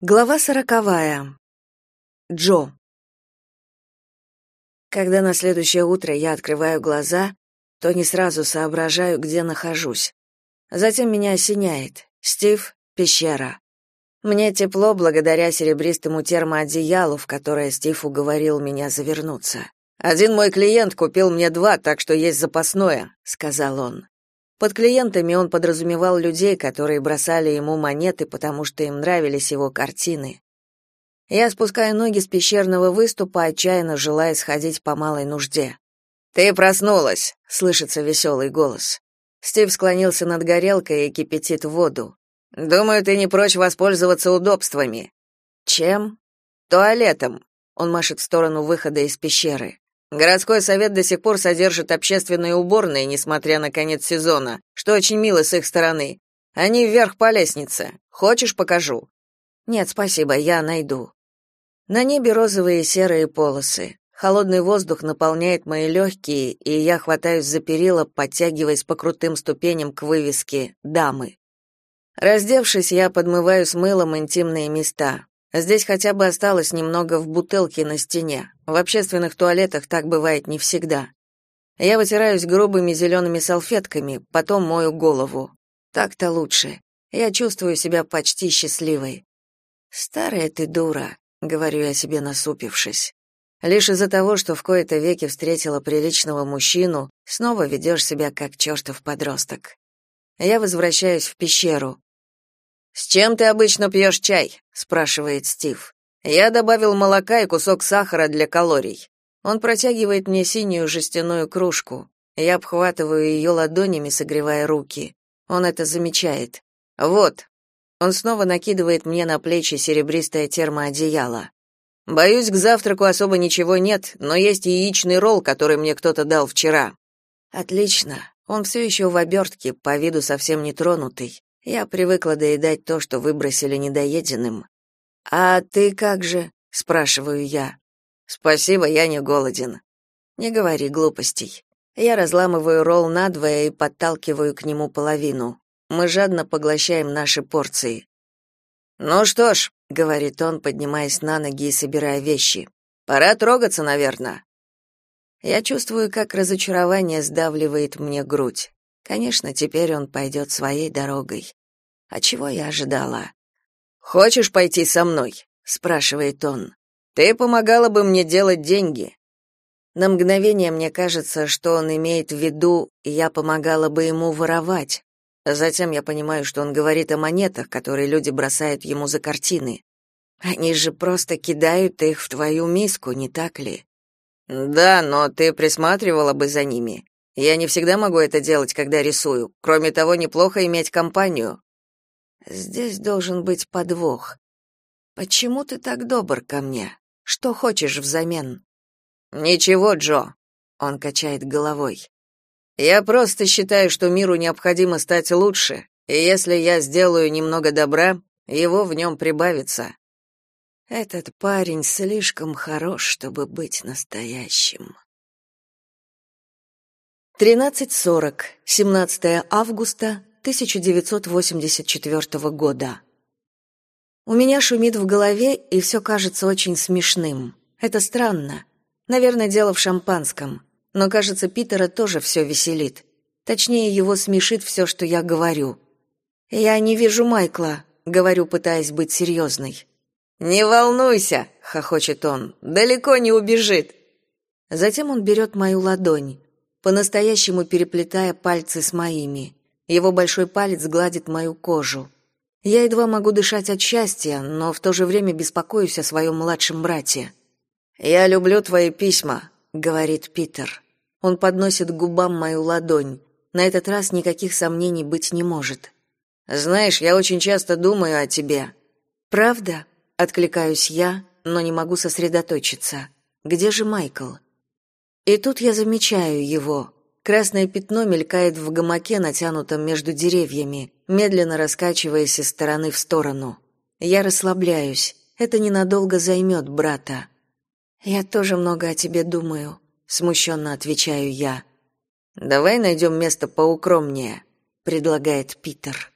Глава сороковая. Джо. Когда на следующее утро я открываю глаза, то не сразу соображаю, где нахожусь. Затем меня осеняет. Стив, пещера. Мне тепло благодаря серебристому термоодеялу, в которое Стив уговорил меня завернуться. «Один мой клиент купил мне два, так что есть запасное», — сказал он. Под клиентами он подразумевал людей, которые бросали ему монеты, потому что им нравились его картины. Я спускаю ноги с пещерного выступа, отчаянно желая сходить по малой нужде. «Ты проснулась!» — слышится веселый голос. Стив склонился над горелкой и кипятит воду. «Думаю, ты не прочь воспользоваться удобствами». «Чем?» «Туалетом», — он машет в сторону выхода из пещеры. Городской совет до сих пор содержит общественные уборные, несмотря на конец сезона, что очень мило с их стороны. Они вверх по лестнице. Хочешь, покажу? Нет, спасибо, я найду. На небе розовые и серые полосы. Холодный воздух наполняет мои легкие, и я хватаюсь за перила, подтягиваясь по крутым ступеням к вывеске «Дамы». Раздевшись, я подмываю с мылом интимные места. Здесь хотя бы осталось немного в бутылке на стене. В общественных туалетах так бывает не всегда. Я вытираюсь грубыми зелеными салфетками, потом мою голову. Так-то лучше. Я чувствую себя почти счастливой. Старая ты дура, говорю я себе, насупившись. Лишь из-за того, что в кои-то веки встретила приличного мужчину, снова ведешь себя как чертов подросток. Я возвращаюсь в пещеру. «С чем ты обычно пьешь чай?» — спрашивает Стив. «Я добавил молока и кусок сахара для калорий». Он протягивает мне синюю жестяную кружку. Я обхватываю ее ладонями, согревая руки. Он это замечает. «Вот». Он снова накидывает мне на плечи серебристое термоодеяло. «Боюсь, к завтраку особо ничего нет, но есть яичный ролл, который мне кто-то дал вчера». «Отлично. Он все еще в обертке, по виду совсем не тронутый. Я привыкла доедать то, что выбросили недоеденным. А ты как же? спрашиваю я. Спасибо, я не голоден. Не говори глупостей. Я разламываю ролл надвое и подталкиваю к нему половину. Мы жадно поглощаем наши порции. Ну что ж, говорит он, поднимаясь на ноги и собирая вещи. Пора трогаться, наверное. Я чувствую, как разочарование сдавливает мне грудь. Конечно, теперь он пойдет своей дорогой. А чего я ожидала? Хочешь пойти со мной? спрашивает он. Ты помогала бы мне делать деньги. На мгновение мне кажется, что он имеет в виду, я помогала бы ему воровать. Затем я понимаю, что он говорит о монетах, которые люди бросают ему за картины. Они же просто кидают их в твою миску, не так ли? Да, но ты присматривала бы за ними. Я не всегда могу это делать, когда рисую. Кроме того, неплохо иметь компанию. Здесь должен быть подвох. Почему ты так добр ко мне? Что хочешь взамен? Ничего, Джо. Он качает головой. Я просто считаю, что миру необходимо стать лучше, и если я сделаю немного добра, его в нем прибавится. Этот парень слишком хорош, чтобы быть настоящим. 13:40, 17 августа 1984 года. У меня шумит в голове, и все кажется очень смешным. Это странно. Наверное, дело в шампанском. Но, кажется, Питера тоже все веселит. Точнее, его смешит все, что я говорю. «Я не вижу Майкла», — говорю, пытаясь быть серьезной. «Не волнуйся», — хохочет он, — «далеко не убежит». Затем он берет мою ладонь, по-настоящему переплетая пальцы с моими. Его большой палец гладит мою кожу. Я едва могу дышать от счастья, но в то же время беспокоюсь о своем младшем брате. «Я люблю твои письма», — говорит Питер. Он подносит к губам мою ладонь. На этот раз никаких сомнений быть не может. «Знаешь, я очень часто думаю о тебе». «Правда?» — откликаюсь я, но не могу сосредоточиться. «Где же Майкл?» И тут я замечаю его. Красное пятно мелькает в гамаке, натянутом между деревьями, медленно раскачиваясь из стороны в сторону. Я расслабляюсь. Это ненадолго займет брата. Я тоже много о тебе думаю, смущенно отвечаю я. Давай найдем место поукромнее, предлагает Питер.